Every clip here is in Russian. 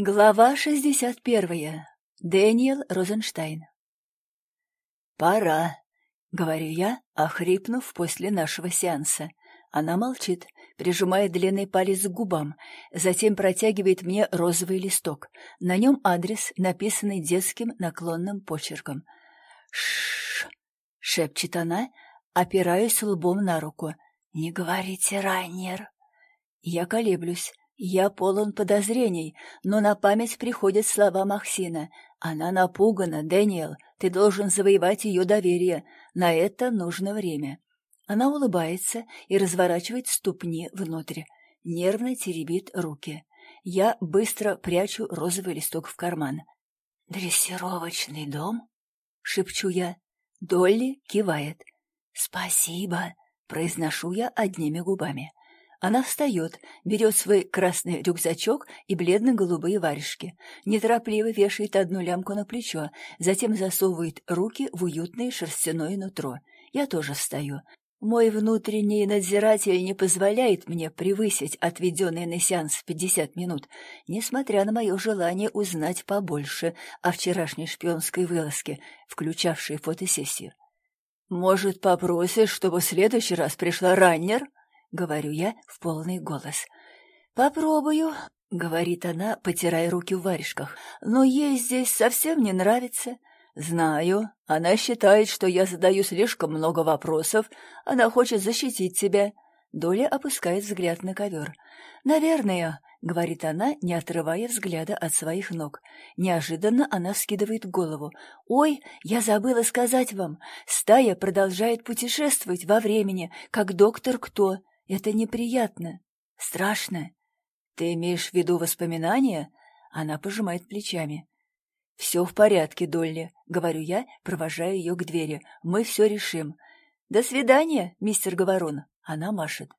Глава 61. Дэниел Розенштайн. «Пора», — говорю я, охрипнув после нашего сеанса. Она молчит, прижимает длинный палец к губам, затем протягивает мне розовый листок. На нем адрес, написанный детским наклонным почерком. «Ш-ш-ш», шепчет она, опираясь лбом на руку. «Не говорите, Райнер». Я колеблюсь. Я полон подозрений, но на память приходят слова Махсина. Она напугана, Дэниел, ты должен завоевать ее доверие. На это нужно время. Она улыбается и разворачивает ступни внутрь. Нервно теребит руки. Я быстро прячу розовый листок в карман. «Дрессировочный дом?» — шепчу я. Долли кивает. «Спасибо», — произношу я одними губами. Она встает, берет свой красный рюкзачок и бледно-голубые варежки, неторопливо вешает одну лямку на плечо, затем засовывает руки в уютное шерстяное нутро. Я тоже встаю. Мой внутренний надзиратель не позволяет мне превысить отведенный на сеанс пятьдесят минут, несмотря на мое желание узнать побольше о вчерашней шпионской вылазке, включавшей фотосессию. «Может, попросишь, чтобы в следующий раз пришла раннер?» — говорю я в полный голос. «Попробую», — говорит она, потирая руки в варежках, «но ей здесь совсем не нравится». «Знаю. Она считает, что я задаю слишком много вопросов. Она хочет защитить тебя». Доля опускает взгляд на ковер. «Наверное», — говорит она, не отрывая взгляда от своих ног. Неожиданно она вскидывает голову. «Ой, я забыла сказать вам. Стая продолжает путешествовать во времени, как доктор Кто. Это неприятно. Страшно. Ты имеешь в виду воспоминания? Она пожимает плечами. «Все в порядке, Долли», — говорю я, провожая ее к двери. «Мы все решим». «До свидания, мистер Говорун», — она машет.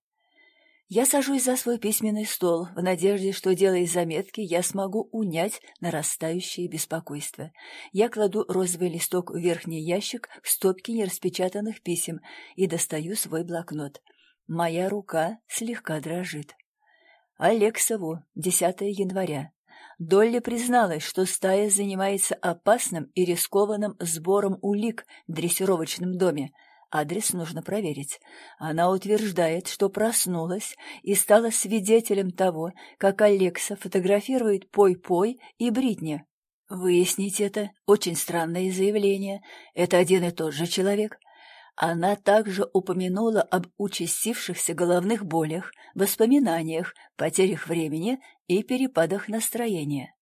Я сажусь за свой письменный стол в надежде, что, делая заметки, я смогу унять нарастающее беспокойство. Я кладу розовый листок в верхний ящик в стопке нераспечатанных писем и достаю свой блокнот. Моя рука слегка дрожит. Алексову, 10 января. Долли призналась, что стая занимается опасным и рискованным сбором улик в дрессировочном доме. Адрес нужно проверить. Она утверждает, что проснулась и стала свидетелем того, как Алекса фотографирует Пой-Пой и Бритни. Выяснить это — очень странное заявление. Это один и тот же человек — она также упомянула об участившихся головных болях, воспоминаниях, потерях времени и перепадах настроения.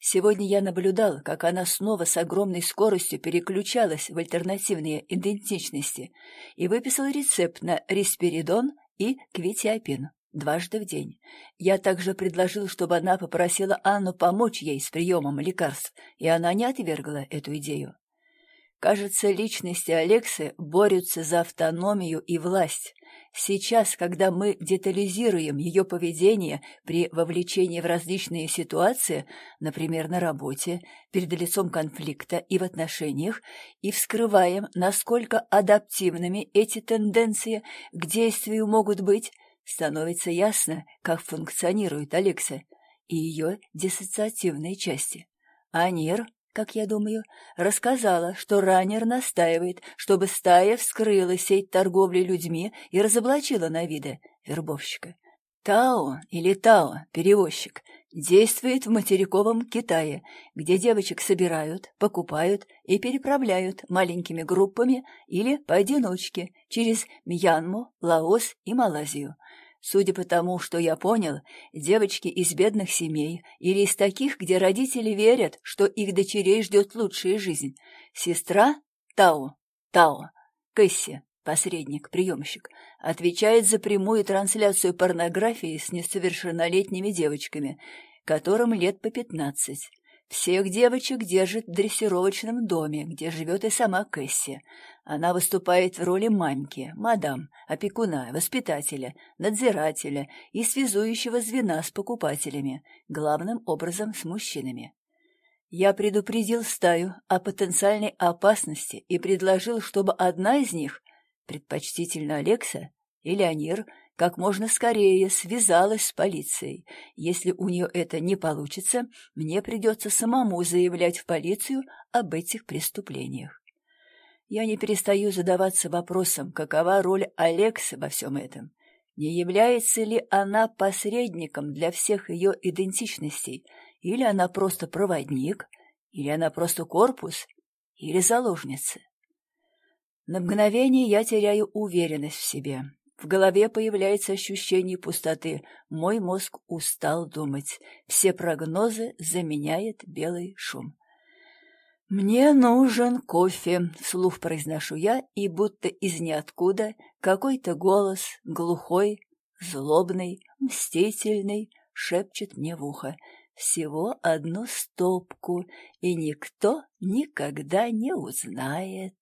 Сегодня я наблюдал, как она снова с огромной скоростью переключалась в альтернативные идентичности и выписал рецепт на респиридон и квитиапин дважды в день. Я также предложил, чтобы она попросила Анну помочь ей с приемом лекарств, и она не отвергла эту идею. Кажется, личности Алексы борются за автономию и власть. Сейчас, когда мы детализируем ее поведение при вовлечении в различные ситуации, например, на работе, перед лицом конфликта и в отношениях, и вскрываем, насколько адаптивными эти тенденции к действию могут быть, становится ясно, как функционирует Алекса и ее диссоциативные части. Анир как я думаю, рассказала, что раннер настаивает, чтобы стая вскрыла сеть торговли людьми и разоблачила на вида вербовщика. Тао или Тао, перевозчик, действует в материковом Китае, где девочек собирают, покупают и переправляют маленькими группами или поодиночке через Мьянму, Лаос и Малайзию – Судя по тому, что я понял, девочки из бедных семей или из таких, где родители верят, что их дочерей ждет лучшая жизнь. Сестра Тао, Тао, Кэсси, посредник, приемщик, отвечает за прямую трансляцию порнографии с несовершеннолетними девочками, которым лет по пятнадцать. Всех девочек держит в дрессировочном доме, где живет и сама Кэсси. Она выступает в роли мамки, мадам, опекуна, воспитателя, надзирателя и связующего звена с покупателями, главным образом с мужчинами. Я предупредил стаю о потенциальной опасности и предложил, чтобы одна из них, предпочтительно Алекса или Анир, как можно скорее связалась с полицией. Если у нее это не получится, мне придется самому заявлять в полицию об этих преступлениях. Я не перестаю задаваться вопросом, какова роль Алекса во всем этом. Не является ли она посредником для всех ее идентичностей, или она просто проводник, или она просто корпус, или заложница? На мгновение я теряю уверенность в себе. В голове появляется ощущение пустоты. Мой мозг устал думать. Все прогнозы заменяет белый шум. «Мне нужен кофе», — вслух произношу я, и будто из ниоткуда какой-то голос, глухой, злобный, мстительный, шепчет мне в ухо. «Всего одну стопку, и никто никогда не узнает».